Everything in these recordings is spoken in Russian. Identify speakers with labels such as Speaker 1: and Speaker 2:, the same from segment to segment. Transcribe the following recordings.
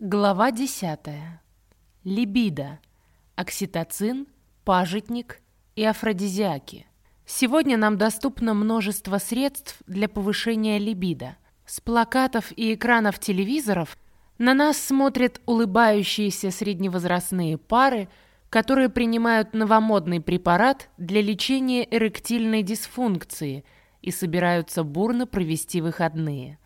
Speaker 1: Глава 10. Либидо. Окситоцин, пажитник и афродизиаки. Сегодня нам доступно множество средств для повышения либидо. С плакатов и экранов телевизоров на нас смотрят улыбающиеся средневозрастные пары, которые принимают новомодный препарат для лечения эректильной дисфункции и собираются бурно провести выходные.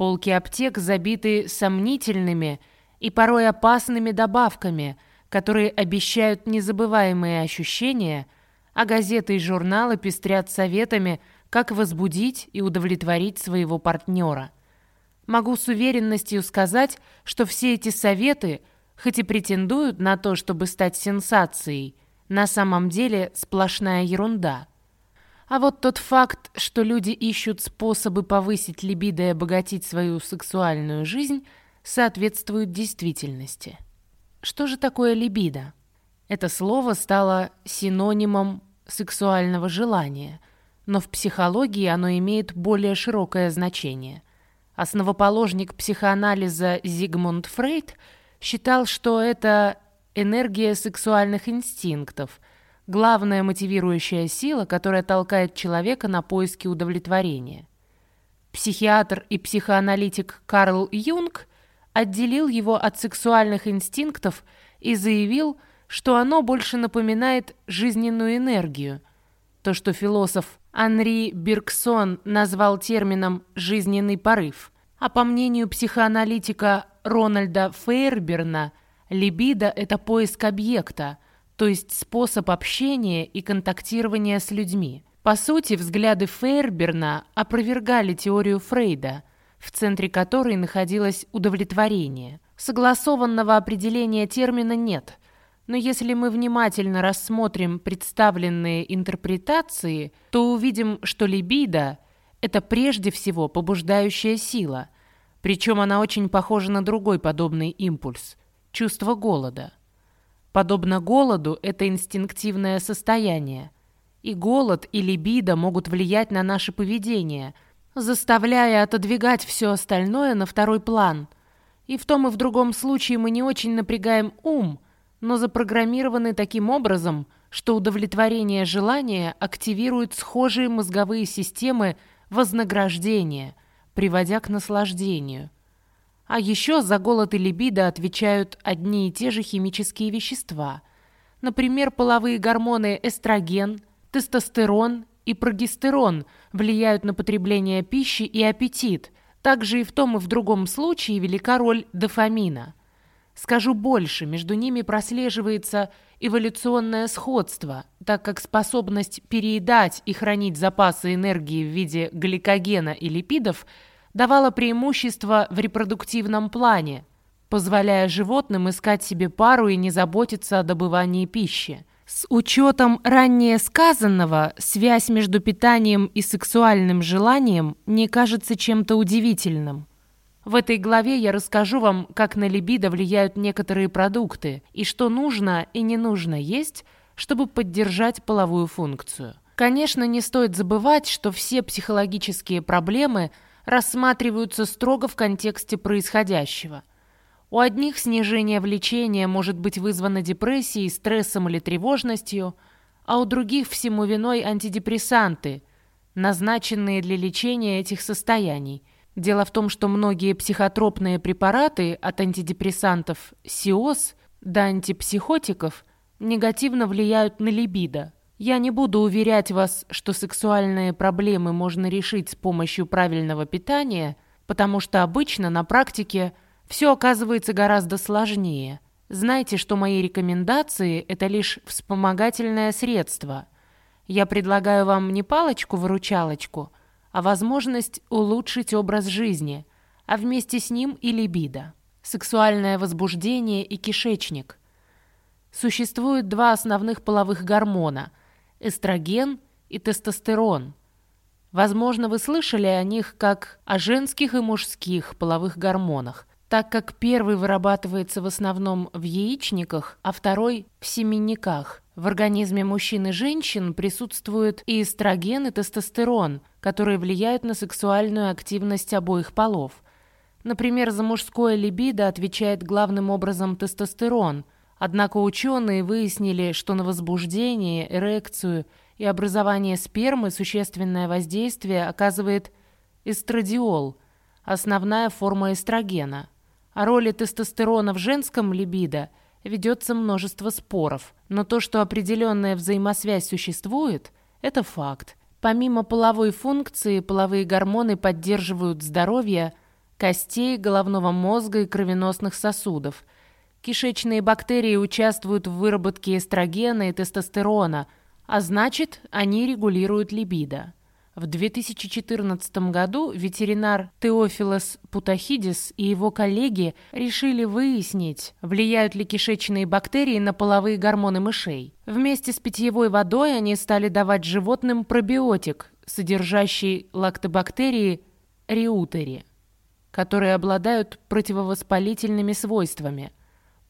Speaker 1: Полки аптек забиты сомнительными и порой опасными добавками, которые обещают незабываемые ощущения, а газеты и журналы пестрят советами, как возбудить и удовлетворить своего партнера. Могу с уверенностью сказать, что все эти советы, хоть и претендуют на то, чтобы стать сенсацией, на самом деле сплошная ерунда – а вот тот факт, что люди ищут способы повысить либидо и обогатить свою сексуальную жизнь, соответствует действительности. Что же такое либидо? Это слово стало синонимом сексуального желания, но в психологии оно имеет более широкое значение. Основоположник психоанализа Зигмунд Фрейд считал, что это энергия сексуальных инстинктов – главная мотивирующая сила, которая толкает человека на поиски удовлетворения. Психиатр и психоаналитик Карл Юнг отделил его от сексуальных инстинктов и заявил, что оно больше напоминает жизненную энергию. То, что философ Анри Бергсон назвал термином «жизненный порыв», а по мнению психоаналитика Рональда Фейерберна, либидо – это поиск объекта – то есть способ общения и контактирования с людьми. По сути, взгляды Фейерберна опровергали теорию Фрейда, в центре которой находилось удовлетворение. Согласованного определения термина нет, но если мы внимательно рассмотрим представленные интерпретации, то увидим, что либидо – это прежде всего побуждающая сила, причем она очень похожа на другой подобный импульс – чувство голода – Подобно голоду, это инстинктивное состояние. И голод, и либидо могут влиять на наше поведение, заставляя отодвигать все остальное на второй план. И в том и в другом случае мы не очень напрягаем ум, но запрограммированы таким образом, что удовлетворение желания активирует схожие мозговые системы вознаграждения, приводя к наслаждению – а еще за голод и либидо отвечают одни и те же химические вещества. Например, половые гормоны эстроген, тестостерон и прогестерон влияют на потребление пищи и аппетит. Также и в том и в другом случае велика роль дофамина. Скажу больше, между ними прослеживается эволюционное сходство, так как способность переедать и хранить запасы энергии в виде гликогена и липидов – давала преимущество в репродуктивном плане, позволяя животным искать себе пару и не заботиться о добывании пищи. С учетом ранее сказанного, связь между питанием и сексуальным желанием не кажется чем-то удивительным. В этой главе я расскажу вам, как на либидо влияют некоторые продукты и что нужно и не нужно есть, чтобы поддержать половую функцию. Конечно, не стоит забывать, что все психологические проблемы – рассматриваются строго в контексте происходящего. У одних снижение влечения может быть вызвано депрессией, стрессом или тревожностью, а у других всему виной антидепрессанты, назначенные для лечения этих состояний. Дело в том, что многие психотропные препараты от антидепрессантов СИОС до антипсихотиков негативно влияют на либидо. Я не буду уверять вас, что сексуальные проблемы можно решить с помощью правильного питания, потому что обычно на практике все оказывается гораздо сложнее. Знайте, что мои рекомендации – это лишь вспомогательное средство. Я предлагаю вам не палочку-выручалочку, а возможность улучшить образ жизни, а вместе с ним и либидо. Сексуальное возбуждение и кишечник. Существует два основных половых гормона – эстроген и тестостерон. Возможно, вы слышали о них как о женских и мужских половых гормонах, так как первый вырабатывается в основном в яичниках, а второй – в семенниках. В организме мужчин и женщин присутствуют и эстроген, и тестостерон, которые влияют на сексуальную активность обоих полов. Например, за мужское либидо отвечает главным образом тестостерон, однако ученые выяснили, что на возбуждение, эрекцию и образование спермы существенное воздействие оказывает эстрадиол, основная форма эстрогена. О роли тестостерона в женском либидо ведется множество споров, но то, что определенная взаимосвязь существует, это факт. Помимо половой функции, половые гормоны поддерживают здоровье костей, головного мозга и кровеносных сосудов. Кишечные бактерии участвуют в выработке эстрогена и тестостерона, а значит, они регулируют либидо. В 2014 году ветеринар Теофилос Путахидис и его коллеги решили выяснить, влияют ли кишечные бактерии на половые гормоны мышей. Вместе с питьевой водой они стали давать животным пробиотик, содержащий лактобактерии реутери, которые обладают противовоспалительными свойствами.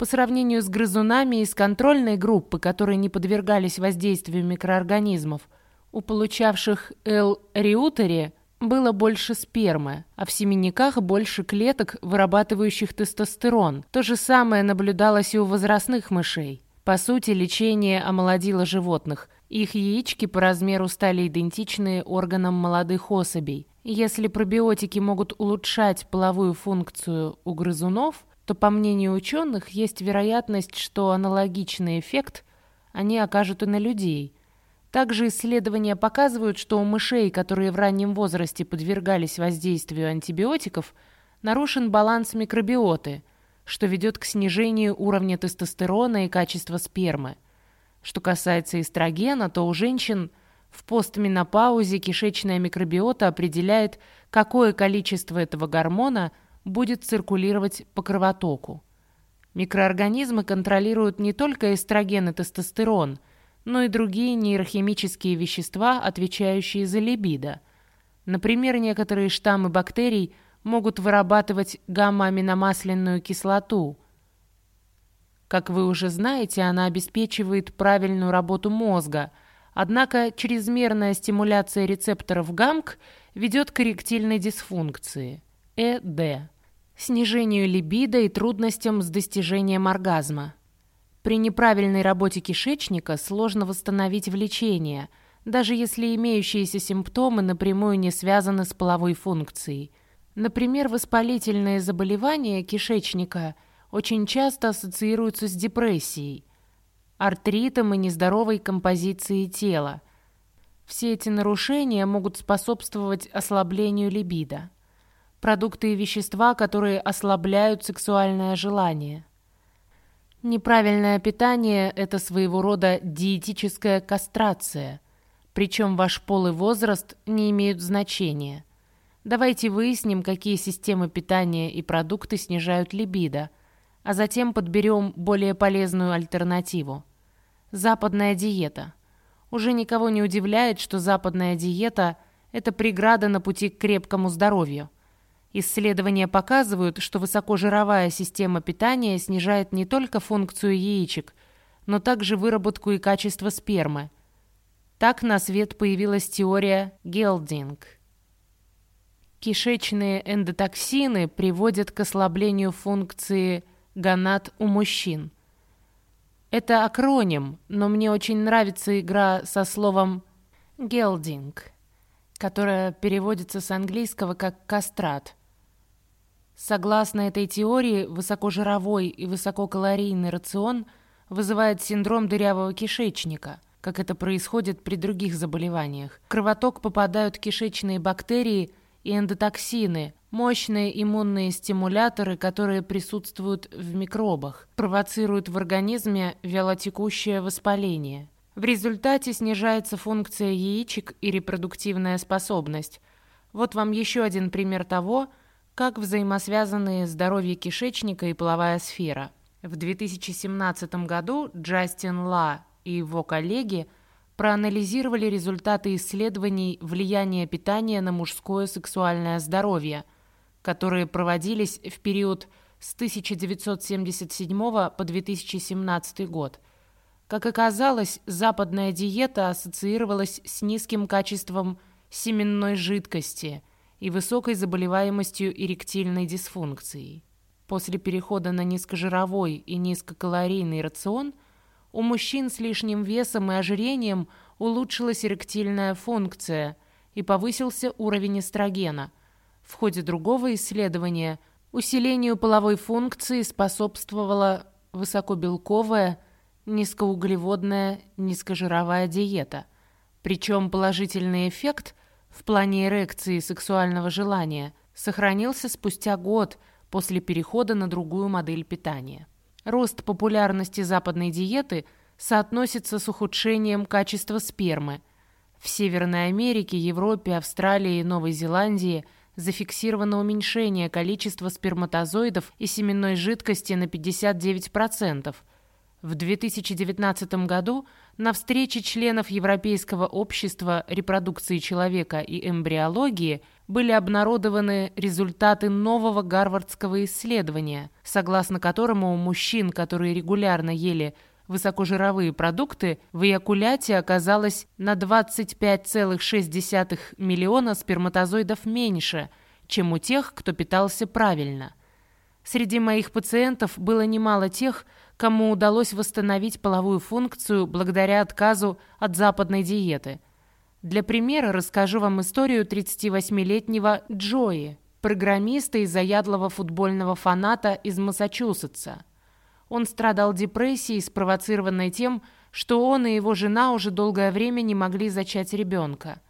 Speaker 1: По сравнению с грызунами из контрольной группы, которые не подвергались воздействию микроорганизмов – у получавших L-реутери было больше спермы, а в семенниках больше клеток, вырабатывающих тестостерон. То же самое наблюдалось и у возрастных мышей. По сути, лечение омолодило животных. Их яички по размеру стали идентичны органам молодых особей. Если пробиотики могут улучшать половую функцию у грызунов, то, по мнению ученых, есть вероятность, что аналогичный эффект они окажут и на людей – также исследования показывают, что у мышей, которые в раннем возрасте подвергались воздействию антибиотиков, нарушен баланс микробиоты, что ведет к снижению уровня тестостерона и качества спермы. Что касается эстрогена, то у женщин в постменопаузе кишечная микробиота определяет, какое количество этого гормона будет циркулировать по кровотоку. Микроорганизмы контролируют не только эстроген и тестостерон – но и другие нейрохимические вещества, отвечающие за либидо. Например, некоторые штаммы бактерий могут вырабатывать гамма-аминомасляную кислоту. Как вы уже знаете, она обеспечивает правильную работу мозга, однако чрезмерная стимуляция рецепторов ГАМК ведет к эректильной дисфункции – ЭД, снижению либидо и трудностям с достижением оргазма. При неправильной работе кишечника сложно восстановить влечение, даже если имеющиеся симптомы напрямую не связаны с половой функцией. Например, воспалительные заболевания кишечника очень часто ассоциируются с депрессией, артритом и нездоровой композицией тела. Все эти нарушения могут способствовать ослаблению либидо. Продукты и вещества, которые ослабляют сексуальное желание – Неправильное питание – это своего рода диетическая кастрация. Причем ваш пол и возраст не имеют значения. Давайте выясним, какие системы питания и продукты снижают либидо, а затем подберем более полезную альтернативу. Западная диета. Уже никого не удивляет, что западная диета – это преграда на пути к крепкому здоровью – Исследования показывают, что высокожировая система питания снижает не только функцию яичек, но также выработку и качество спермы. Так на свет появилась теория Гелдинг. Кишечные эндотоксины приводят к ослаблению функции гонад у мужчин. Это акроним, но мне очень нравится игра со словом «гелдинг», которая переводится с английского как «кастрат». Согласно этой теории, высокожировой и высококалорийный рацион вызывает синдром дырявого кишечника, как это происходит при других заболеваниях. В кровоток попадают кишечные бактерии и эндотоксины, мощные иммунные стимуляторы, которые присутствуют в микробах, провоцируют в организме вялотекущее воспаление. В результате снижается функция яичек и репродуктивная способность. Вот вам еще один пример того, как взаимосвязаны здоровье кишечника и половая сфера. В 2017 году Джастин Ла и его коллеги проанализировали результаты исследований влияния питания на мужское сексуальное здоровье, которые проводились в период с 1977 по 2017 год. Как оказалось, западная диета ассоциировалась с низким качеством семенной жидкости – и высокой заболеваемостью эректильной дисфункцией. После перехода на низкожировой и низкокалорийный рацион у мужчин с лишним весом и ожирением улучшилась эректильная функция и повысился уровень эстрогена. В ходе другого исследования усилению половой функции способствовала высокобелковая, низкоуглеводная, низкожировая диета. Причем положительный эффект в плане эрекции и сексуального желания сохранился спустя год после перехода на другую модель питания. Рост популярности западной диеты соотносится с ухудшением качества спермы. В Северной Америке, Европе, Австралии и Новой Зеландии зафиксировано уменьшение количества сперматозоидов и семенной жидкости на 59%. В 2019 году на встрече членов Европейского общества репродукции человека и эмбриологии были обнародованы результаты нового гарвардского исследования, согласно которому у мужчин, которые регулярно ели высокожировые продукты, в эякуляте оказалось на 25,6 миллиона сперматозоидов меньше, чем у тех, кто питался правильно. Среди моих пациентов было немало тех, кому удалось восстановить половую функцию благодаря отказу от западной диеты. Для примера расскажу вам историю 38-летнего Джои, программиста и заядлого футбольного фаната из Массачусетса. Он страдал депрессией, спровоцированной тем, что он и его жена уже долгое время не могли зачать ребенка.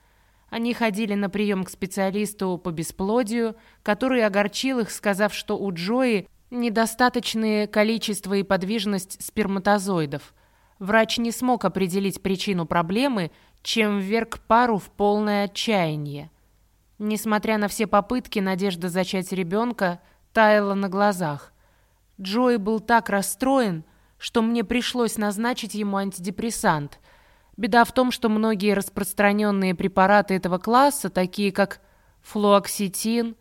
Speaker 1: Они ходили на прием к специалисту по бесплодию, который огорчил их, сказав, что у Джои Недостаточное количество и подвижность сперматозоидов. Врач не смог определить причину проблемы, чем вверг пару в полное отчаяние. Несмотря на все попытки, надежда зачать ребенка таяла на глазах. Джой был так расстроен, что мне пришлось назначить ему антидепрессант. Беда в том, что многие распространенные препараты этого класса, такие как флуоксетин,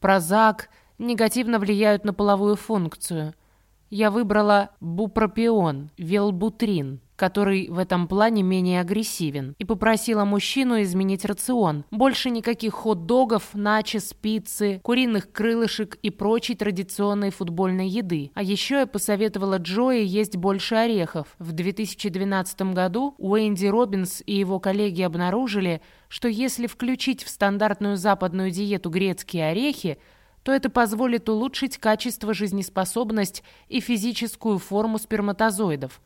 Speaker 1: прозак – негативно влияют на половую функцию. Я выбрала бупропион, велбутрин, который в этом плане менее агрессивен, и попросила мужчину изменить рацион. Больше никаких хот-догов, начес, пиццы, куриных крылышек и прочей традиционной футбольной еды. А еще я посоветовала Джои есть больше орехов. В 2012 году Уэнди Робинс и его коллеги обнаружили, что если включить в стандартную западную диету грецкие орехи, то это позволит улучшить качество, жизнеспособность и физическую форму сперматозоидов.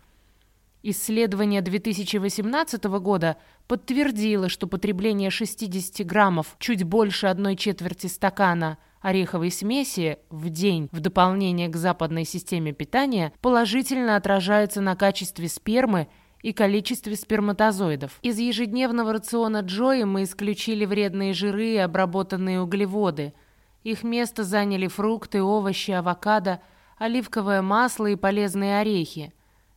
Speaker 1: Исследование 2018 года подтвердило, что потребление 60 граммов, чуть больше одной четверти стакана ореховой смеси в день в дополнение к западной системе питания положительно отражается на качестве спермы и количестве сперматозоидов. Из ежедневного рациона Джои мы исключили вредные жиры и обработанные углеводы – их место заняли фрукты, овощи, авокадо, оливковое масло и полезные орехи.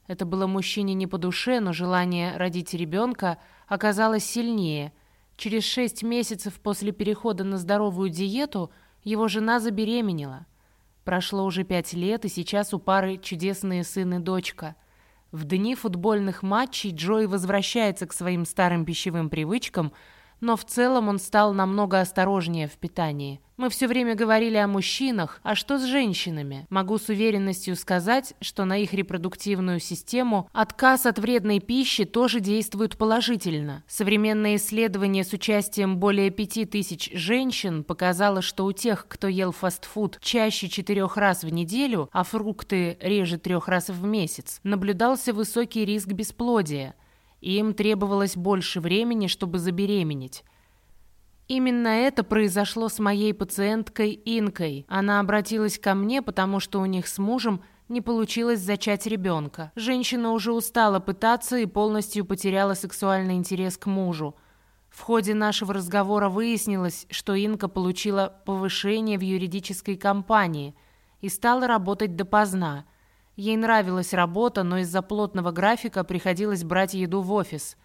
Speaker 1: Это было мужчине не по душе, но желание родить ребенка оказалось сильнее. Через шесть месяцев после перехода на здоровую диету его жена забеременела. Прошло уже пять лет, и сейчас у пары чудесные сын и дочка. В дни футбольных матчей Джой возвращается к своим старым пищевым привычкам – но в целом он стал намного осторожнее в питании. Мы все время говорили о мужчинах, а что с женщинами? Могу с уверенностью сказать, что на их репродуктивную систему отказ от вредной пищи тоже действует положительно. Современное исследование с участием более 5000 женщин показало, что у тех, кто ел фастфуд чаще четырех раз в неделю, а фрукты реже трех раз в месяц, наблюдался высокий риск бесплодия им требовалось больше времени, чтобы забеременеть. Именно это произошло с моей пациенткой Инкой. Она обратилась ко мне, потому что у них с мужем не получилось зачать ребенка. Женщина уже устала пытаться и полностью потеряла сексуальный интерес к мужу. В ходе нашего разговора выяснилось, что Инка получила повышение в юридической компании и стала работать допоздна. Ей нравилась работа, но из-за плотного графика приходилось брать еду в офис.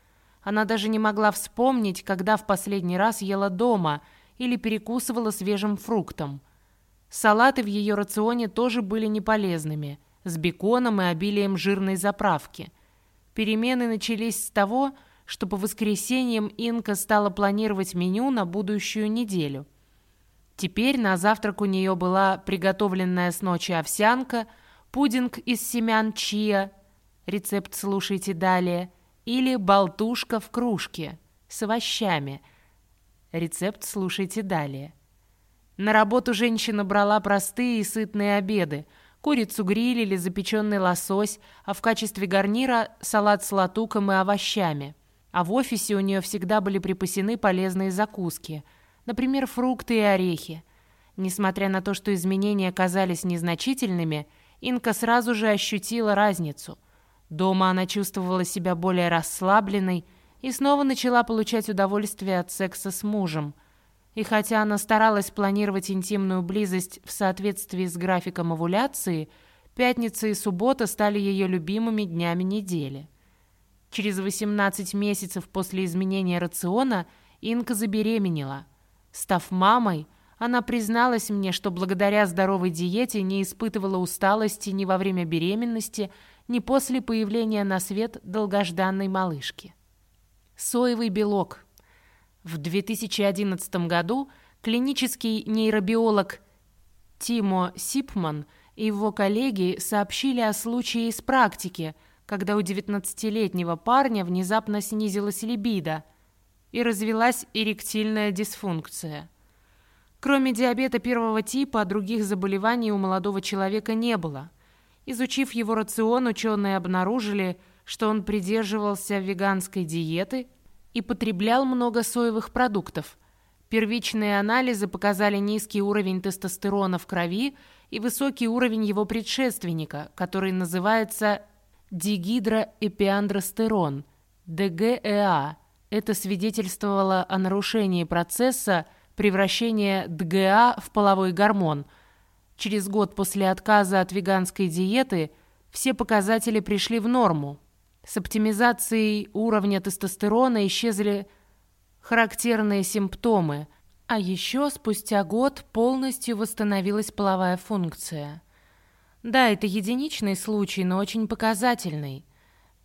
Speaker 1: Она даже не могла вспомнить, когда в последний раз ела дома или перекусывала свежим фруктом. Салаты в ее рационе тоже были неполезными, с беконом и обилием жирной заправки. Перемены начались с того, что по воскресеньям Инка стала планировать меню на будущую неделю. Теперь на завтрак у нее была приготовленная с ночи овсянка, пудинг из семян чиа, рецепт слушайте далее, или болтушка в кружке с овощами, рецепт слушайте далее. На работу женщина брала простые и сытные обеды. Курицу гриль запеченный лосось, а в качестве гарнира салат с латуком и овощами. А в офисе у нее всегда были припасены полезные закуски – например, фрукты и орехи. Несмотря на то, что изменения казались незначительными, Инка сразу же ощутила разницу. Дома она чувствовала себя более расслабленной и снова начала получать удовольствие от секса с мужем. И хотя она старалась планировать интимную близость в соответствии с графиком овуляции, пятница и суббота стали ее любимыми днями недели. Через 18 месяцев после изменения рациона Инка забеременела – Став мамой, она призналась мне, что благодаря здоровой диете не испытывала усталости ни во время беременности, ни после появления на свет долгожданной малышки. Соевый белок. В 2011 году клинический нейробиолог Тимо Сипман и его коллеги сообщили о случае из практики, когда у 19-летнего парня внезапно снизилась либидо – и развилась эректильная дисфункция. Кроме диабета первого типа, других заболеваний у молодого человека не было. Изучив его рацион, ученые обнаружили, что он придерживался веганской диеты и потреблял много соевых продуктов. Первичные анализы показали низкий уровень тестостерона в крови и высокий уровень его предшественника, который называется дигидроэпиандростерон, ДГЭА, это свидетельствовало о нарушении процесса превращения ДГА в половой гормон. Через год после отказа от веганской диеты все показатели пришли в норму. С оптимизацией уровня тестостерона исчезли характерные симптомы, а еще спустя год полностью восстановилась половая функция. Да, это единичный случай, но очень показательный –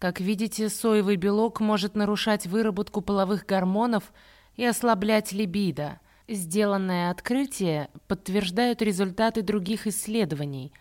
Speaker 1: как видите, соевый белок может нарушать выработку половых гормонов и ослаблять либидо. Сделанное открытие подтверждают результаты других исследований,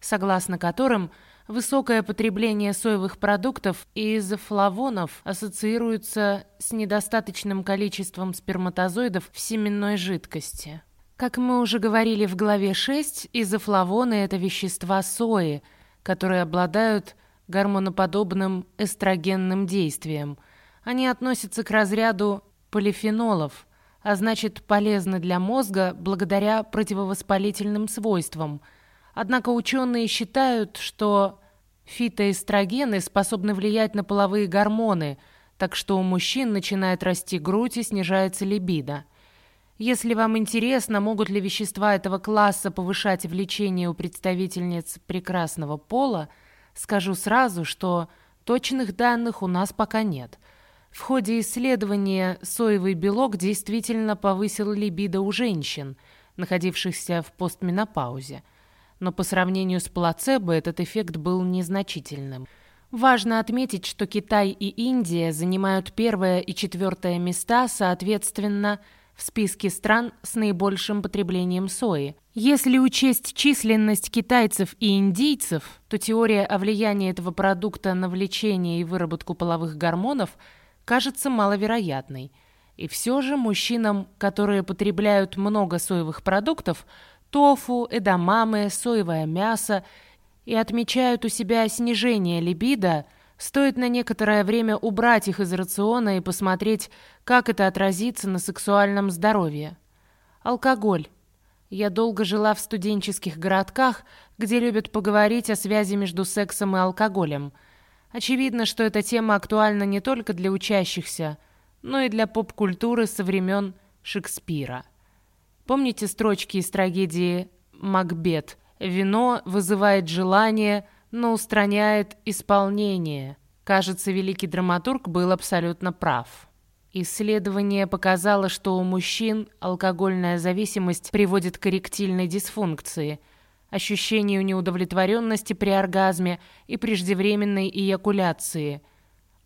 Speaker 1: согласно которым высокое потребление соевых продуктов и изофлавонов ассоциируется с недостаточным количеством сперматозоидов в семенной жидкости. Как мы уже говорили в главе 6, изофлавоны – это вещества сои, которые обладают гормоноподобным эстрогенным действием. Они относятся к разряду полифенолов, а значит полезны для мозга благодаря противовоспалительным свойствам. Однако ученые считают, что фитоэстрогены способны влиять на половые гормоны, так что у мужчин начинает расти грудь и снижается либидо. Если вам интересно, могут ли вещества этого класса повышать влечение у представительниц прекрасного пола – Скажу сразу, что точных данных у нас пока нет. В ходе исследования соевый белок действительно повысил либидо у женщин, находившихся в постменопаузе. Но по сравнению с плацебо этот эффект был незначительным. Важно отметить, что Китай и Индия занимают первое и четвертое места, соответственно, в списке стран с наибольшим потреблением сои. Если учесть численность китайцев и индийцев, то теория о влиянии этого продукта на влечение и выработку половых гормонов кажется маловероятной. И все же мужчинам, которые потребляют много соевых продуктов, тофу, эдамаме, соевое мясо, и отмечают у себя снижение либидо, Стоит на некоторое время убрать их из рациона и посмотреть, как это отразится на сексуальном здоровье. Алкоголь. Я долго жила в студенческих городках, где любят поговорить о связи между сексом и алкоголем. Очевидно, что эта тема актуальна не только для учащихся, но и для поп-культуры со времен Шекспира. Помните строчки из трагедии «Макбет»? «Вино вызывает желание», но устраняет исполнение. Кажется, великий драматург был абсолютно прав. Исследование показало, что у мужчин алкогольная зависимость приводит к эректильной дисфункции, ощущению неудовлетворенности при оргазме и преждевременной эякуляции.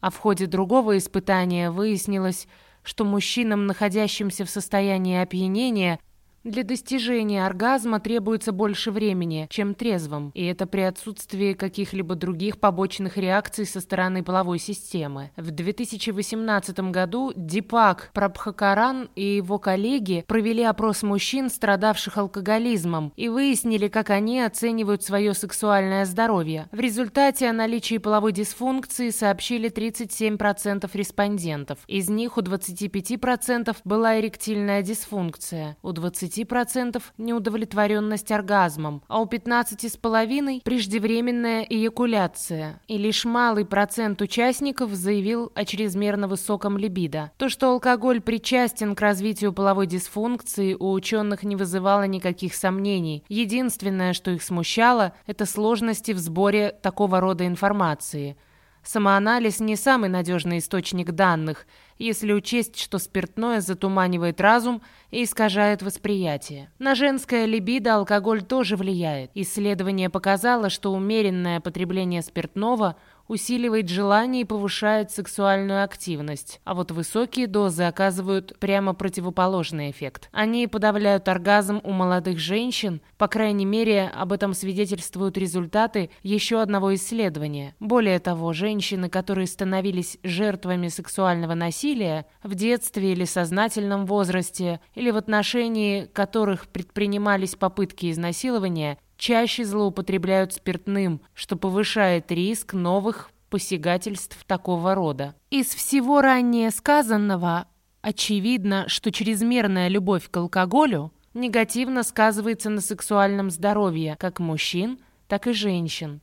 Speaker 1: А в ходе другого испытания выяснилось, что мужчинам, находящимся в состоянии опьянения, Для достижения оргазма требуется больше времени, чем трезвым, и это при отсутствии каких-либо других побочных реакций со стороны половой системы. В 2018 году Дипак Прабхакаран и его коллеги провели опрос мужчин, страдавших алкоголизмом, и выяснили, как они оценивают свое сексуальное здоровье. В результате о наличии половой дисфункции сообщили 37% респондентов. Из них у 25% была эректильная дисфункция, у 20 20% неудовлетворенность оргазмом, а у 15,5% преждевременная эякуляция. И лишь малый процент участников заявил о чрезмерно высоком либидо. То, что алкоголь причастен к развитию половой дисфункции, у ученых не вызывало никаких сомнений. Единственное, что их смущало, это сложности в сборе такого рода информации – Самоанализ не самый надежный источник данных, если учесть, что спиртное затуманивает разум и искажает восприятие. На женское либидо алкоголь тоже влияет. Исследование показало, что умеренное потребление спиртного – усиливает желание и повышает сексуальную активность, а вот высокие дозы оказывают прямо противоположный эффект. Они подавляют оргазм у молодых женщин, по крайней мере, об этом свидетельствуют результаты еще одного исследования. Более того, женщины, которые становились жертвами сексуального насилия в детстве или сознательном возрасте, или в отношении которых предпринимались попытки изнасилования, чаще злоупотребляют спиртным, что повышает риск новых посягательств такого рода. Из всего ранее сказанного очевидно, что чрезмерная любовь к алкоголю негативно сказывается на сексуальном здоровье как мужчин, так и женщин.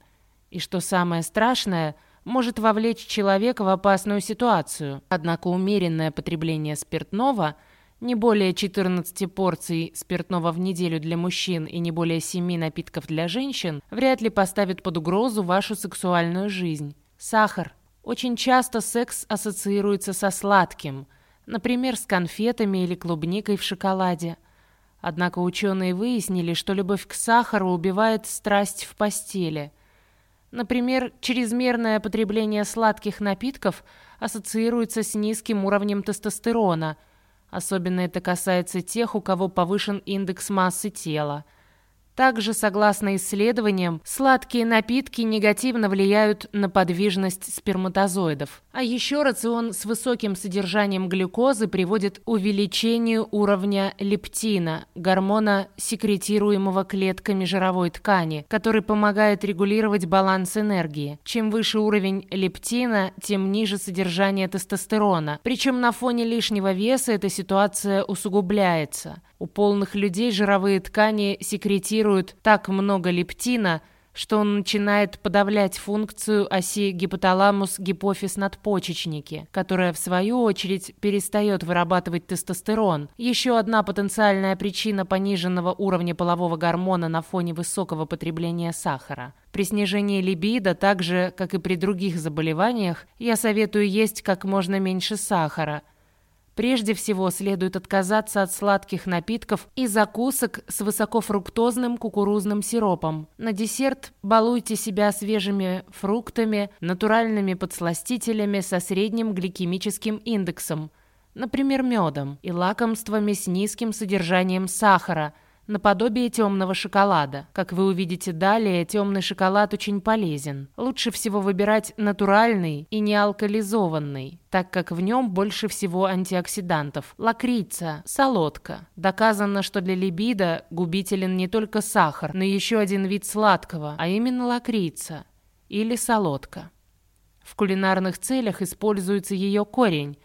Speaker 1: И что самое страшное – может вовлечь человека в опасную ситуацию. Однако умеренное потребление спиртного – не более 14 порций спиртного в неделю для мужчин и не более 7 напитков для женщин вряд ли поставит под угрозу вашу сексуальную жизнь. Сахар. Очень часто секс ассоциируется со сладким, например, с конфетами или клубникой в шоколаде. Однако ученые выяснили, что любовь к сахару убивает страсть в постели. Например, чрезмерное потребление сладких напитков ассоциируется с низким уровнем тестостерона – Особенно это касается тех, у кого повышен индекс массы тела – также, согласно исследованиям, сладкие напитки негативно влияют на подвижность сперматозоидов. А еще рацион с высоким содержанием глюкозы приводит к увеличению уровня лептина, гормона, секретируемого клетками жировой ткани, который помогает регулировать баланс энергии. Чем выше уровень лептина, тем ниже содержание тестостерона. Причем на фоне лишнего веса эта ситуация усугубляется. У полных людей жировые ткани секретируют так много лептина, что он начинает подавлять функцию оси гипоталамус-гипофиз-надпочечники, которая, в свою очередь, перестает вырабатывать тестостерон. Еще одна потенциальная причина пониженного уровня полового гормона на фоне высокого потребления сахара. При снижении либидо, так же, как и при других заболеваниях, я советую есть как можно меньше сахара – Прежде всего следует отказаться от сладких напитков и закусок с высокофруктозным кукурузным сиропом. На десерт балуйте себя свежими фруктами, натуральными подсластителями со средним гликемическим индексом, например, медом, и лакомствами с низким содержанием сахара – наподобие темного шоколада. Как вы увидите далее, темный шоколад очень полезен. Лучше всего выбирать натуральный и не алкализованный, так как в нем больше всего антиоксидантов. Лакрица, солодка. Доказано, что для либидо губителен не только сахар, но еще один вид сладкого, а именно лакрица или солодка. В кулинарных целях используется ее корень,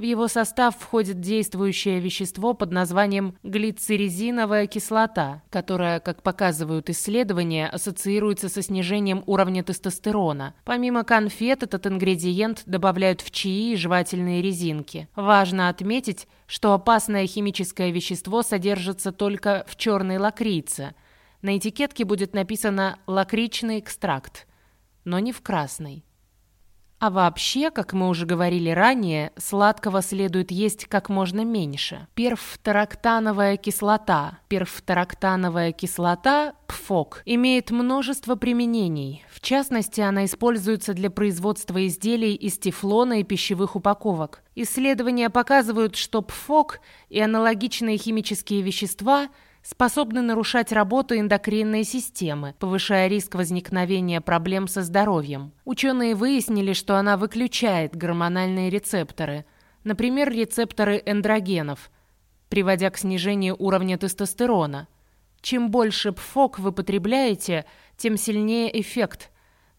Speaker 1: в его состав входит действующее вещество под названием глицеризиновая кислота, которая, как показывают исследования, ассоциируется со снижением уровня тестостерона. Помимо конфет, этот ингредиент добавляют в чаи и жевательные резинки. Важно отметить, что опасное химическое вещество содержится только в черной лакрице. На этикетке будет написано «лакричный экстракт», но не в красной. А вообще, как мы уже говорили ранее, сладкого следует есть как можно меньше. Перфторактановая кислота. Перфторактановая кислота, ПФОК, имеет множество применений. В частности, она используется для производства изделий из тефлона и пищевых упаковок. Исследования показывают, что ПФОК и аналогичные химические вещества – способны нарушать работу эндокринной системы, повышая риск возникновения проблем со здоровьем. Ученые выяснили, что она выключает гормональные рецепторы, например, рецепторы эндрогенов, приводя к снижению уровня тестостерона. Чем больше ПФОК вы потребляете, тем сильнее эффект.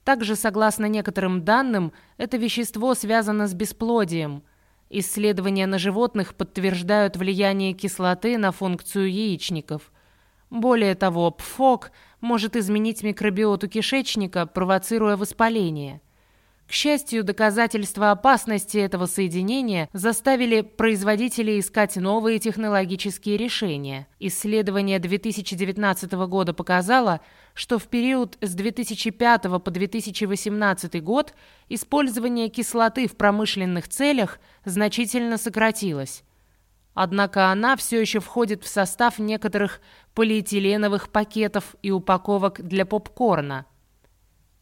Speaker 1: Также, согласно некоторым данным, это вещество связано с бесплодием – Исследования на животных подтверждают влияние кислоты на функцию яичников. Более того, ПФОК может изменить микробиоту кишечника, провоцируя воспаление – к счастью, доказательства опасности этого соединения заставили производителей искать новые технологические решения. Исследование 2019 года показало, что в период с 2005 по 2018 год использование кислоты в промышленных целях значительно сократилось. Однако она все еще входит в состав некоторых полиэтиленовых пакетов и упаковок для попкорна –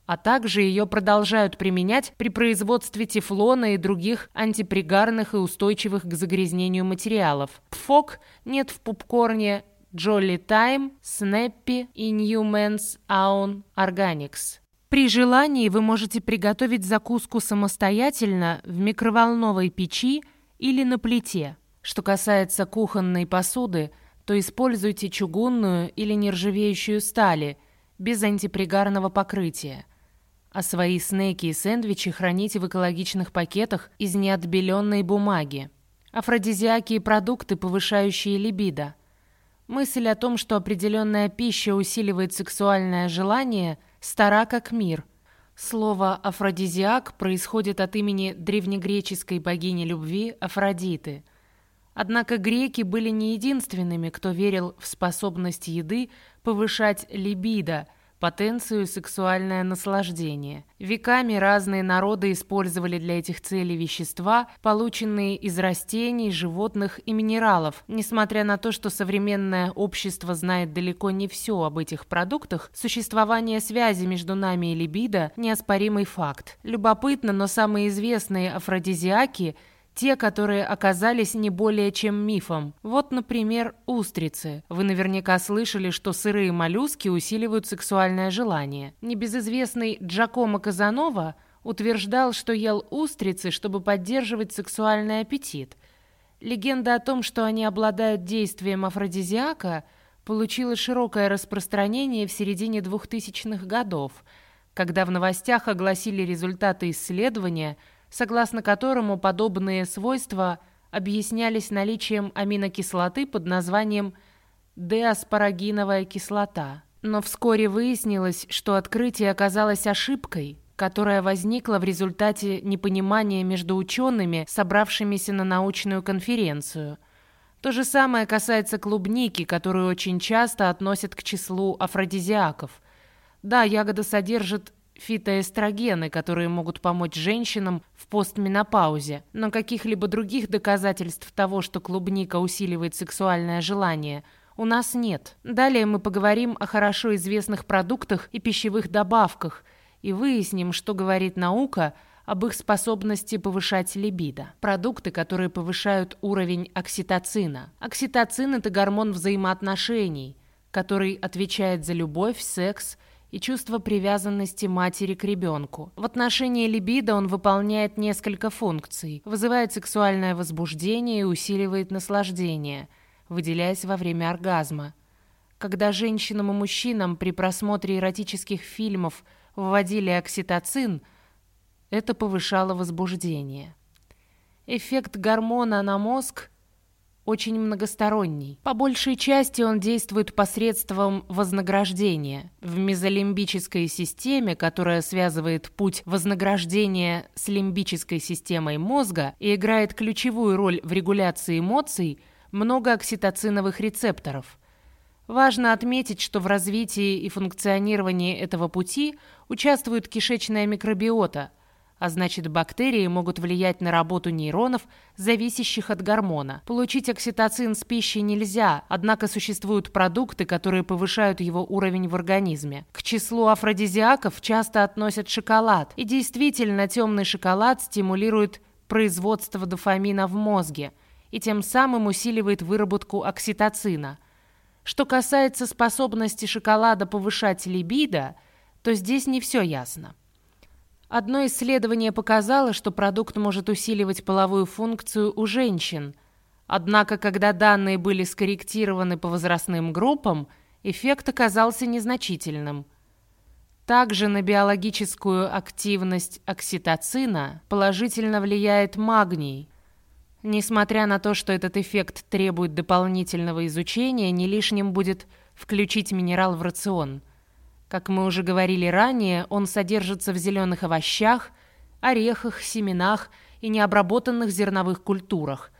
Speaker 1: а также ее продолжают применять при производстве тефлона и других антипригарных и устойчивых к загрязнению материалов. ПФОК нет в попкорне Jolly Time, Snappy и Newman's Own Organics. При желании вы можете приготовить закуску самостоятельно в микроволновой печи или на плите. Что касается кухонной посуды, то используйте чугунную или нержавеющую стали без антипригарного покрытия а свои снеки и сэндвичи храните в экологичных пакетах из неотбеленной бумаги. Афродизиаки и продукты, повышающие либидо. Мысль о том, что определенная пища усиливает сексуальное желание, стара как мир. Слово «афродизиак» происходит от имени древнегреческой богини любви Афродиты. Однако греки были не единственными, кто верил в способность еды повышать либидо – потенцию сексуальное наслаждение. Веками разные народы использовали для этих целей вещества, полученные из растений, животных и минералов. Несмотря на то, что современное общество знает далеко не все об этих продуктах, существование связи между нами и либидо – неоспоримый факт. Любопытно, но самые известные афродизиаки – те, которые оказались не более чем мифом. Вот, например, устрицы. Вы наверняка слышали, что сырые моллюски усиливают сексуальное желание. Небезызвестный Джакомо Казанова утверждал, что ел устрицы, чтобы поддерживать сексуальный аппетит. Легенда о том, что они обладают действием афродизиака, получила широкое распространение в середине 2000-х годов, когда в новостях огласили результаты исследования – согласно которому подобные свойства объяснялись наличием аминокислоты под названием деаспарагиновая кислота. Но вскоре выяснилось, что открытие оказалось ошибкой, которая возникла в результате непонимания между учеными, собравшимися на научную конференцию. То же самое касается клубники, которую очень часто относят к числу афродизиаков. Да, ягода содержит фитоэстрогены, которые могут помочь женщинам в постменопаузе, но каких-либо других доказательств того, что клубника усиливает сексуальное желание, у нас нет. Далее мы поговорим о хорошо известных продуктах и пищевых добавках и выясним, что говорит наука об их способности повышать либидо. Продукты, которые повышают уровень окситоцина. Окситоцин – это гормон взаимоотношений, который отвечает за любовь, секс – и чувство привязанности матери к ребенку. В отношении либидо он выполняет несколько функций, вызывает сексуальное возбуждение и усиливает наслаждение, выделяясь во время оргазма. Когда женщинам и мужчинам при просмотре эротических фильмов вводили окситоцин, это повышало возбуждение. Эффект гормона на мозг – очень многосторонний. По большей части он действует посредством вознаграждения. В мезолимбической системе, которая связывает путь вознаграждения с лимбической системой мозга и играет ключевую роль в регуляции эмоций, много окситоциновых рецепторов. Важно отметить, что в развитии и функционировании этого пути участвует кишечная микробиота – а значит бактерии могут влиять на работу нейронов, зависящих от гормона. Получить окситоцин с пищей нельзя, однако существуют продукты, которые повышают его уровень в организме. К числу афродизиаков часто относят шоколад, и действительно темный шоколад стимулирует производство дофамина в мозге и тем самым усиливает выработку окситоцина. Что касается способности шоколада повышать либидо, то здесь не все ясно. Одно исследование показало, что продукт может усиливать половую функцию у женщин. Однако, когда данные были скорректированы по возрастным группам, эффект оказался незначительным. Также на биологическую активность окситоцина положительно влияет магний. Несмотря на то, что этот эффект требует дополнительного изучения, не лишним будет включить минерал в рацион – как мы уже говорили ранее, он содержится в зеленых овощах, орехах, семенах и необработанных зерновых культурах.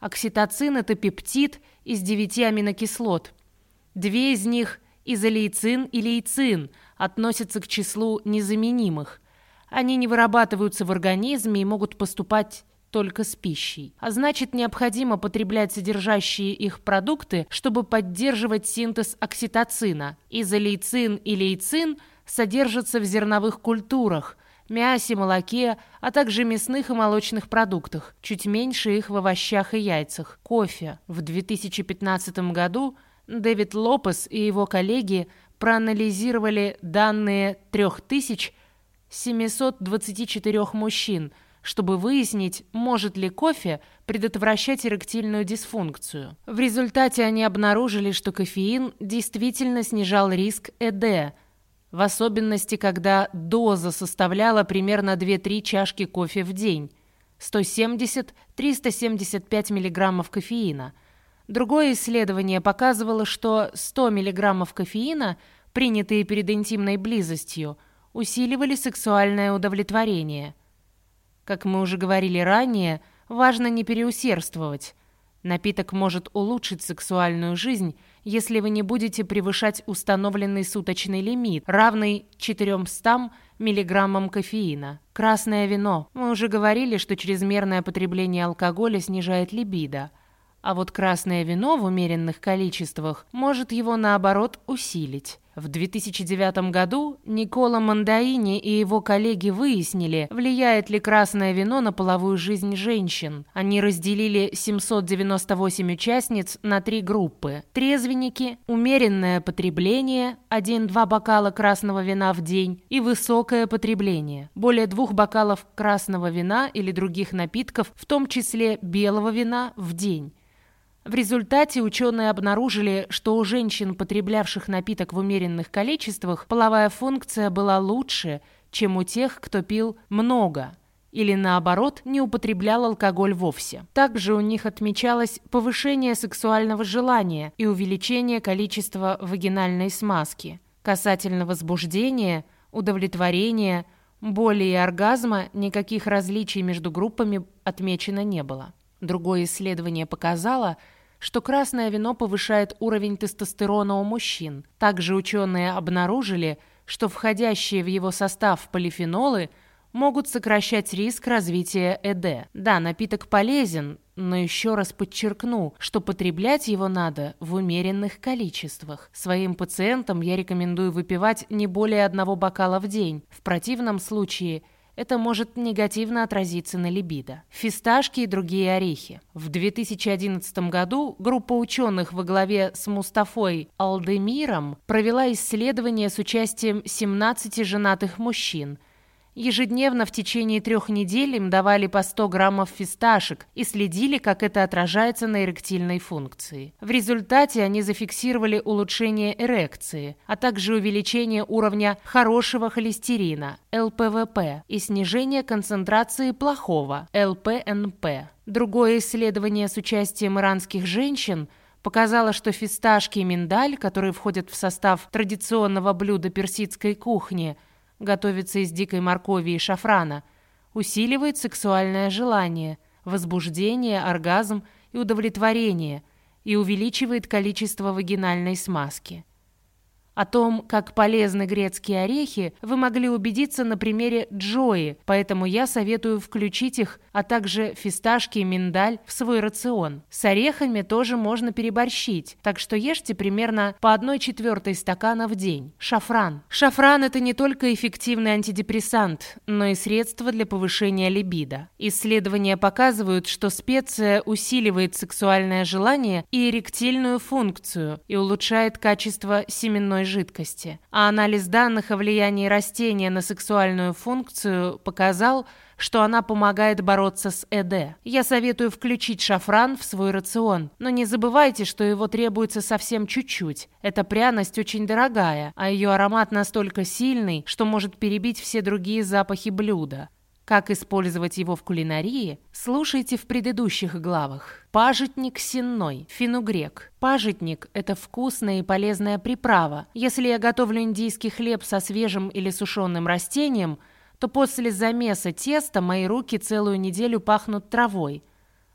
Speaker 1: Окситоцин – это пептид из девяти аминокислот. Две из них – изолейцин и лейцин – относятся к числу незаменимых. Они не вырабатываются в организме и могут поступать только с пищей. А значит, необходимо потреблять содержащие их продукты, чтобы поддерживать синтез окситоцина. Изолейцин и лейцин содержатся в зерновых культурах, мясе, молоке, а также мясных и молочных продуктах. Чуть меньше их в овощах и яйцах. Кофе. В 2015 году Дэвид Лопес и его коллеги проанализировали данные 3724 мужчин – чтобы выяснить, может ли кофе предотвращать эректильную дисфункцию. В результате они обнаружили, что кофеин действительно снижал риск ЭД, в особенности, когда доза составляла примерно 2-3 чашки кофе в день, 170-375 мг кофеина. Другое исследование показывало, что 100 мг кофеина, принятые перед интимной близостью, усиливали сексуальное удовлетворение – как мы уже говорили ранее, важно не переусердствовать. Напиток может улучшить сексуальную жизнь, если вы не будете превышать установленный суточный лимит, равный 400 миллиграммам кофеина. Красное вино. Мы уже говорили, что чрезмерное потребление алкоголя снижает либидо. А вот красное вино в умеренных количествах может его, наоборот, усилить. В 2009 году Никола Мандаини и его коллеги выяснили, влияет ли красное вино на половую жизнь женщин. Они разделили 798 участниц на три группы. Трезвенники, умеренное потребление, 1-2 бокала красного вина в день и высокое потребление. Более двух бокалов красного вина или других напитков, в том числе белого вина, в день. В результате ученые обнаружили, что у женщин, потреблявших напиток в умеренных количествах, половая функция была лучше, чем у тех, кто пил много или, наоборот, не употреблял алкоголь вовсе. Также у них отмечалось повышение сексуального желания и увеличение количества вагинальной смазки. Касательно возбуждения, удовлетворения, боли и оргазма никаких различий между группами отмечено не было. Другое исследование показало, что красное вино повышает уровень тестостерона у мужчин. Также ученые обнаружили, что входящие в его состав полифенолы могут сокращать риск развития ЭД. Да, напиток полезен, но еще раз подчеркну, что потреблять его надо в умеренных количествах. Своим пациентам я рекомендую выпивать не более одного бокала в день. В противном случае – это может негативно отразиться на либидо. Фисташки и другие орехи. В 2011 году группа ученых во главе с Мустафой Алдемиром провела исследование с участием 17 женатых мужчин – Ежедневно в течение трех недель им давали по 100 граммов фисташек и следили, как это отражается на эректильной функции. В результате они зафиксировали улучшение эрекции, а также увеличение уровня хорошего холестерина, ЛПВП, и снижение концентрации плохого, ЛПНП. Другое исследование с участием иранских женщин показало, что фисташки и миндаль, которые входят в состав традиционного блюда персидской кухни – готовится из дикой моркови и шафрана, усиливает сексуальное желание, возбуждение, оргазм и удовлетворение и увеличивает количество вагинальной смазки. О том, как полезны грецкие орехи, вы могли убедиться на примере Джои, поэтому я советую включить их, а также фисташки и миндаль в свой рацион. С орехами тоже можно переборщить, так что ешьте примерно по 1 четвертой стакана в день. Шафран. Шафран – это не только эффективный антидепрессант, но и средство для повышения либидо. Исследования показывают, что специя усиливает сексуальное желание и эректильную функцию и улучшает качество семенной жидкости. А анализ данных о влиянии растения на сексуальную функцию показал, что она помогает бороться с ЭД. Я советую включить шафран в свой рацион, но не забывайте, что его требуется совсем чуть-чуть. Эта пряность очень дорогая, а ее аромат настолько сильный, что может перебить все другие запахи блюда. Как использовать его в кулинарии, слушайте в предыдущих главах. Пажитник сенной, финугрек. Пажитник – это вкусная и полезная приправа. Если я готовлю индийский хлеб со свежим или сушеным растением, то после замеса теста мои руки целую неделю пахнут травой.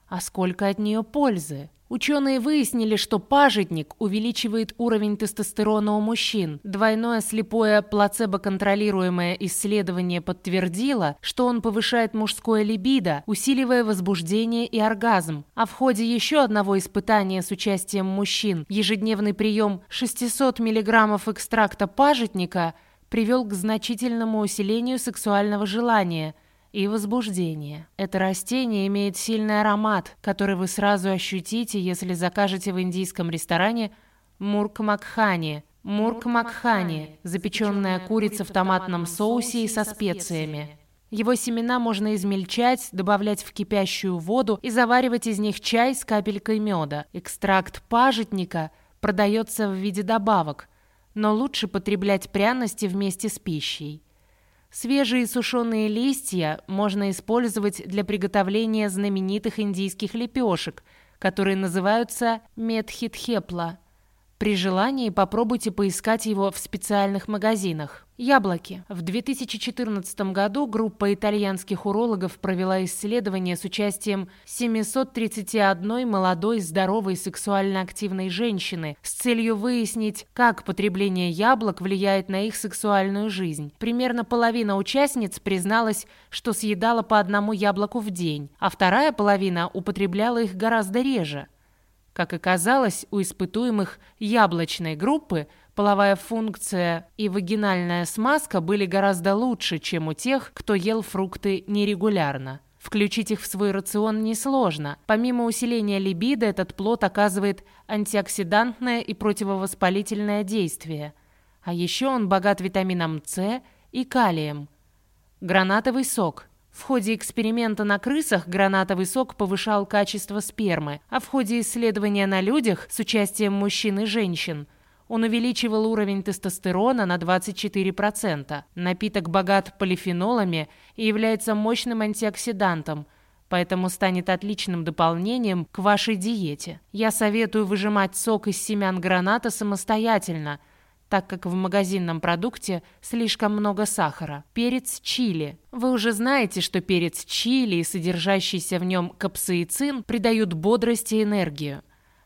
Speaker 1: А сколько от нее пользы! Ученые выяснили, что пажитник увеличивает уровень тестостерона у мужчин. Двойное слепое плацебо-контролируемое исследование подтвердило, что он повышает мужское либидо, усиливая возбуждение и оргазм. А в ходе еще одного испытания с участием мужчин ежедневный прием 600 мг экстракта пажитника привел к значительному усилению сексуального желания – и возбуждение. Это растение имеет сильный аромат, который вы сразу ощутите, если закажете в индийском ресторане мурк макхани. Мурк макхани – запеченная курица в томатном соусе и со специями. Его семена можно измельчать, добавлять в кипящую воду и заваривать из них чай с капелькой меда. Экстракт пажитника продается в виде добавок, но лучше потреблять пряности вместе с пищей. Свежие сушеные листья можно использовать для приготовления знаменитых индийских лепешек, которые называются медхитхепла. При желании попробуйте поискать его в специальных магазинах. Яблоки. В 2014 году группа итальянских урологов провела исследование с участием 731 молодой, здоровой, сексуально активной женщины с целью выяснить, как потребление яблок влияет на их сексуальную жизнь. Примерно половина участниц призналась, что съедала по одному яблоку в день, а вторая половина употребляла их гораздо реже. Как оказалось, у испытуемых яблочной группы – Половая функция и вагинальная смазка были гораздо лучше, чем у тех, кто ел фрукты нерегулярно. Включить их в свой рацион несложно. Помимо усиления либидо, этот плод оказывает антиоксидантное и противовоспалительное действие. А еще он богат витамином С и калием. Гранатовый сок. В ходе эксперимента на крысах гранатовый сок повышал качество спермы, а в ходе исследования на людях с участием мужчин и женщин – он увеличивал уровень тестостерона на 24%. Напиток богат полифенолами и является мощным антиоксидантом, поэтому станет отличным дополнением к вашей диете. Я советую выжимать сок из семян граната самостоятельно, так как в магазинном продукте слишком много сахара. Перец чили. Вы уже знаете, что перец чили и содержащийся в нем капсаицин придают бодрость и энергию.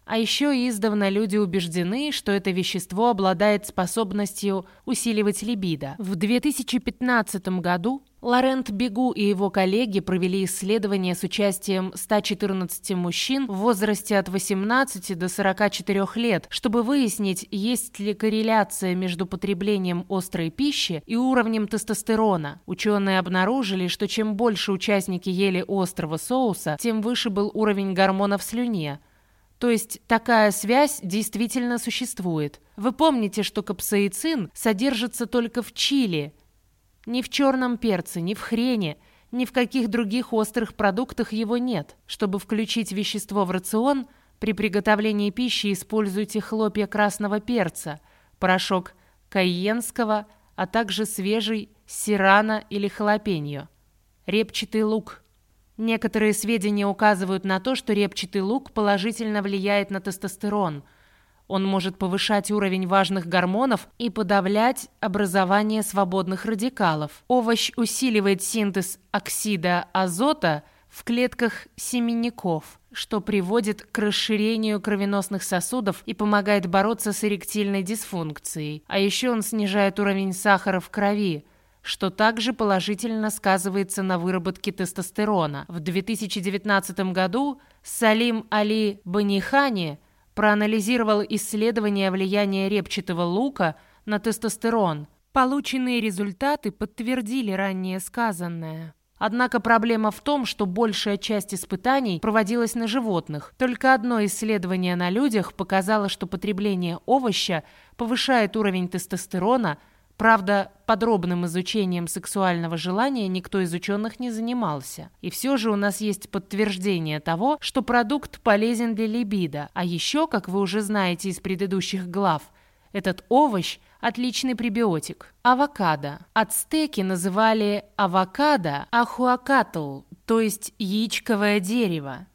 Speaker 1: А еще издавна люди убеждены, что это вещество обладает способностью усиливать либидо. В 2015 году Лорент Бегу и его коллеги провели исследование с участием 114 мужчин в возрасте от 18 до 44 лет, чтобы выяснить, есть ли корреляция между потреблением острой пищи и уровнем тестостерона. Ученые обнаружили, что чем больше участники ели острого соуса, тем выше был уровень гормонов в слюне, то есть такая связь действительно существует. Вы помните, что капсаицин содержится только в чили, ни в черном перце, ни в хрене, ни в каких других острых продуктах его нет. Чтобы включить вещество в рацион, при приготовлении пищи используйте хлопья красного перца, порошок кайенского, а также свежий сирана или халапеньо, репчатый лук – Некоторые сведения указывают на то, что репчатый лук положительно влияет на тестостерон. Он может повышать уровень важных гормонов и подавлять образование свободных радикалов. Овощ усиливает синтез оксида азота в клетках семенников, что приводит к расширению кровеносных сосудов и помогает бороться с эректильной дисфункцией. А еще он снижает уровень сахара в крови, что также положительно сказывается на выработке тестостерона. В 2019 году Салим Али Банихани проанализировал исследование влияния репчатого лука на тестостерон. Полученные результаты подтвердили ранее сказанное. Однако проблема в том, что большая часть испытаний проводилась на животных. Только одно исследование на людях показало, что потребление овоща повышает уровень тестостерона – Правда, подробным изучением сексуального желания никто из ученых не занимался. И все же у нас есть подтверждение того, что продукт полезен для либидо. А еще, как вы уже знаете из предыдущих глав, этот овощ – отличный пребиотик. Авокадо. Ацтеки называли авокадо ахуакатл, то есть яичковое дерево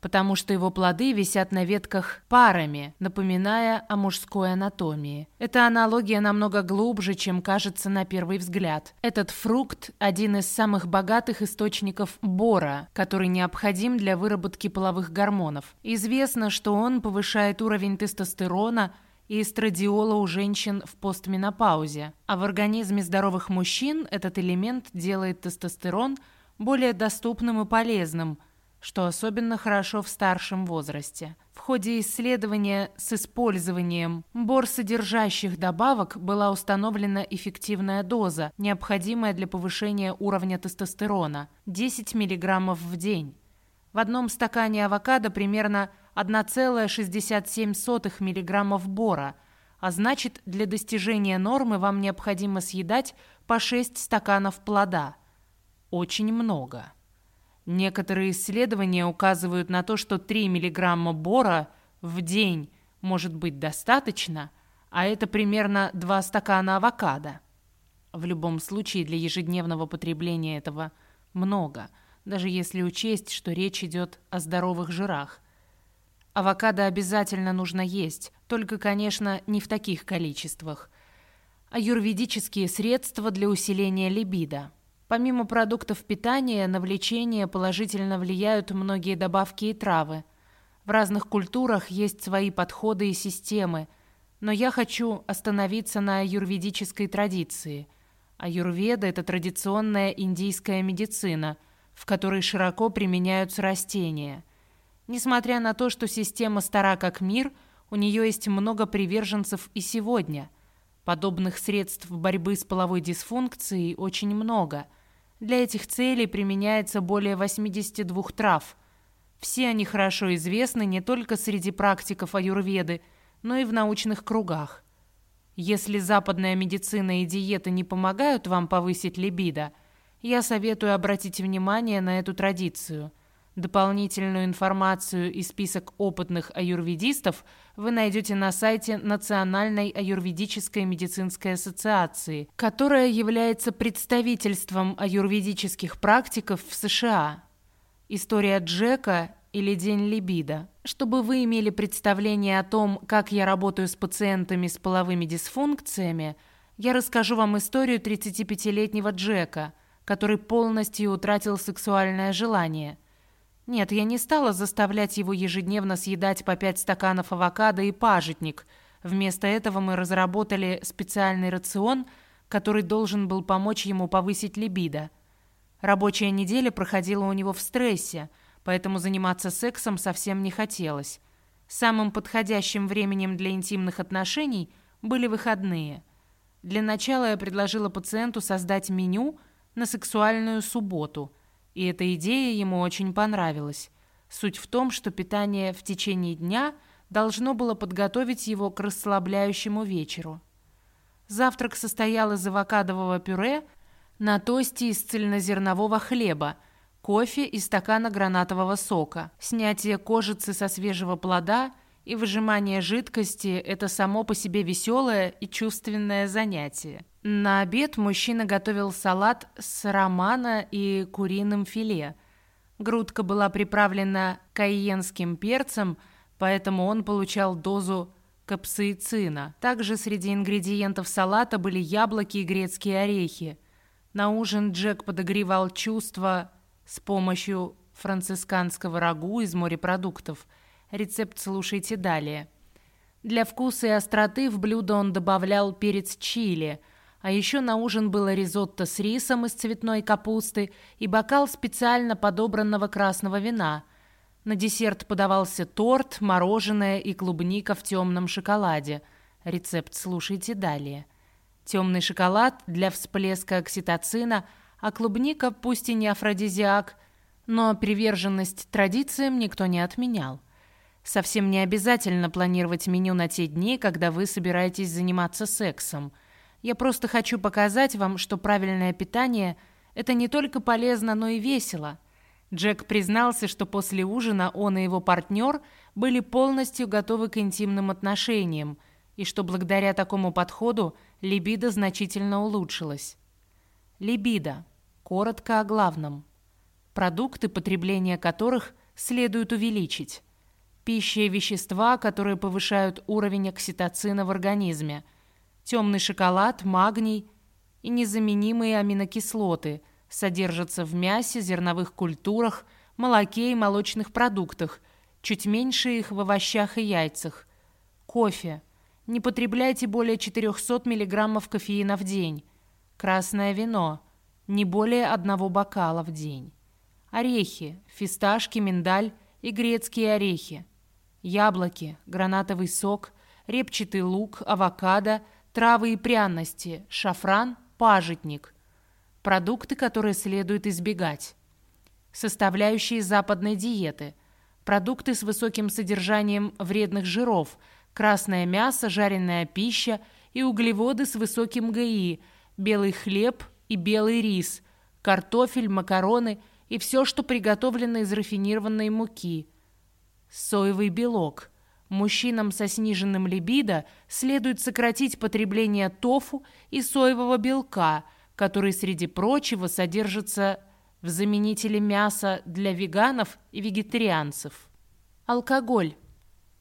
Speaker 1: потому что его плоды висят на ветках парами, напоминая о мужской анатомии. Эта аналогия намного глубже, чем кажется на первый взгляд. Этот фрукт – один из самых богатых источников бора, который необходим для выработки половых гормонов. Известно, что он повышает уровень тестостерона и эстрадиола у женщин в постменопаузе. А в организме здоровых мужчин этот элемент делает тестостерон более доступным и полезным – что особенно хорошо в старшем возрасте. В ходе исследования с использованием борсодержащих добавок была установлена эффективная доза, необходимая для повышения уровня тестостерона – 10 мг в день. В одном стакане авокадо примерно 1,67 мг бора, а значит, для достижения нормы вам необходимо съедать по 6 стаканов плода. Очень много. Некоторые исследования указывают на то, что 3 мг бора в день может быть достаточно, а это примерно 2 стакана авокадо. В любом случае для ежедневного потребления этого много, даже если учесть, что речь идет о здоровых жирах. Авокадо обязательно нужно есть, только, конечно, не в таких количествах. Аюрведические средства для усиления либидо – Помимо продуктов питания, на влечение положительно влияют многие добавки и травы. В разных культурах есть свои подходы и системы, но я хочу остановиться на аюрведической традиции. Аюрведа – это традиционная индийская медицина, в которой широко применяются растения. Несмотря на то, что система стара как мир, у нее есть много приверженцев и сегодня. Подобных средств борьбы с половой дисфункцией очень много – для этих целей применяется более 82 трав. Все они хорошо известны не только среди практиков аюрведы, но и в научных кругах. Если западная медицина и диета не помогают вам повысить либидо, я советую обратить внимание на эту традицию – Дополнительную информацию и список опытных аюрведистов вы найдете на сайте Национальной аюрведической медицинской ассоциации, которая является представительством аюрведических практиков в США. История Джека или День либидо. Чтобы вы имели представление о том, как я работаю с пациентами с половыми дисфункциями, я расскажу вам историю 35-летнего Джека, который полностью утратил сексуальное желание – нет, я не стала заставлять его ежедневно съедать по пять стаканов авокадо и пажитник. Вместо этого мы разработали специальный рацион, который должен был помочь ему повысить либидо. Рабочая неделя проходила у него в стрессе, поэтому заниматься сексом совсем не хотелось. Самым подходящим временем для интимных отношений были выходные. Для начала я предложила пациенту создать меню на сексуальную субботу – и эта идея ему очень понравилась. Суть в том, что питание в течение дня должно было подготовить его к расслабляющему вечеру. Завтрак состоял из авокадового пюре на тосте из цельнозернового хлеба, кофе и стакана гранатового сока, снятие кожицы со свежего плода и выжимание жидкости – это само по себе веселое и чувственное занятие. На обед мужчина готовил салат с романа и куриным филе. Грудка была приправлена кайенским перцем, поэтому он получал дозу капсаицина. Также среди ингредиентов салата были яблоки и грецкие орехи. На ужин Джек подогревал чувства с помощью францисканского рагу из морепродуктов. Рецепт слушайте далее. Для вкуса и остроты в блюдо он добавлял перец чили, а еще на ужин было ризотто с рисом из цветной капусты и бокал специально подобранного красного вина. На десерт подавался торт, мороженое и клубника в темном шоколаде. Рецепт слушайте далее. Темный шоколад для всплеска окситоцина, а клубника, пусть и не афродизиак, но приверженность традициям никто не отменял. Совсем не обязательно планировать меню на те дни, когда вы собираетесь заниматься сексом. Я просто хочу показать вам, что правильное питание – это не только полезно, но и весело. Джек признался, что после ужина он и его партнер были полностью готовы к интимным отношениям, и что благодаря такому подходу либидо значительно улучшилась. Либидо. Коротко о главном. Продукты, потребления которых следует увеличить. Пища и вещества, которые повышают уровень окситоцина в организме. Темный шоколад, магний и незаменимые аминокислоты содержатся в мясе, зерновых культурах, молоке и молочных продуктах, чуть меньше их в овощах и яйцах. Кофе. Не потребляйте более 400 мг кофеина в день. Красное вино. Не более одного бокала в день. Орехи, фисташки, миндаль и грецкие орехи яблоки, гранатовый сок, репчатый лук, авокадо, травы и пряности, шафран, пажитник. Продукты, которые следует избегать. Составляющие западной диеты. Продукты с высоким содержанием вредных жиров, красное мясо, жареная пища и углеводы с высоким ГИ, белый хлеб и белый рис, картофель, макароны и все, что приготовлено из рафинированной муки – Соевый белок. Мужчинам со сниженным либидо следует сократить потребление тофу и соевого белка, который, среди прочего, содержится в заменителе мяса для веганов и вегетарианцев. Алкоголь.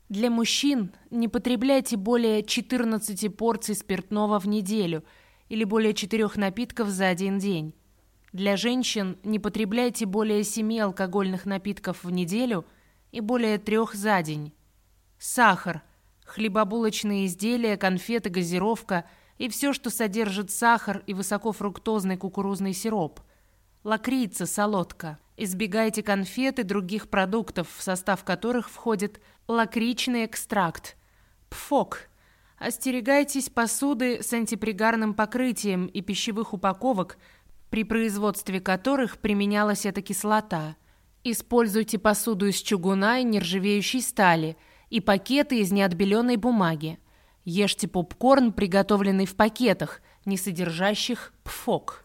Speaker 1: Для мужчин не потребляйте более 14 порций спиртного в неделю или более 4 напитков за один день. Для женщин не потребляйте более 7 алкогольных напитков в неделю – и более трех за день. Сахар, хлебобулочные изделия, конфеты, газировка и все, что содержит сахар и высокофруктозный кукурузный сироп. Лакрица, солодка. Избегайте конфет и других продуктов, в состав которых входит лакричный экстракт. Пфок. Остерегайтесь посуды с антипригарным покрытием и пищевых упаковок, при производстве которых применялась эта кислота – Используйте посуду из чугуна и нержавеющей стали и пакеты из неотбеленной бумаги. Ешьте попкорн, приготовленный в пакетах, не содержащих пфок.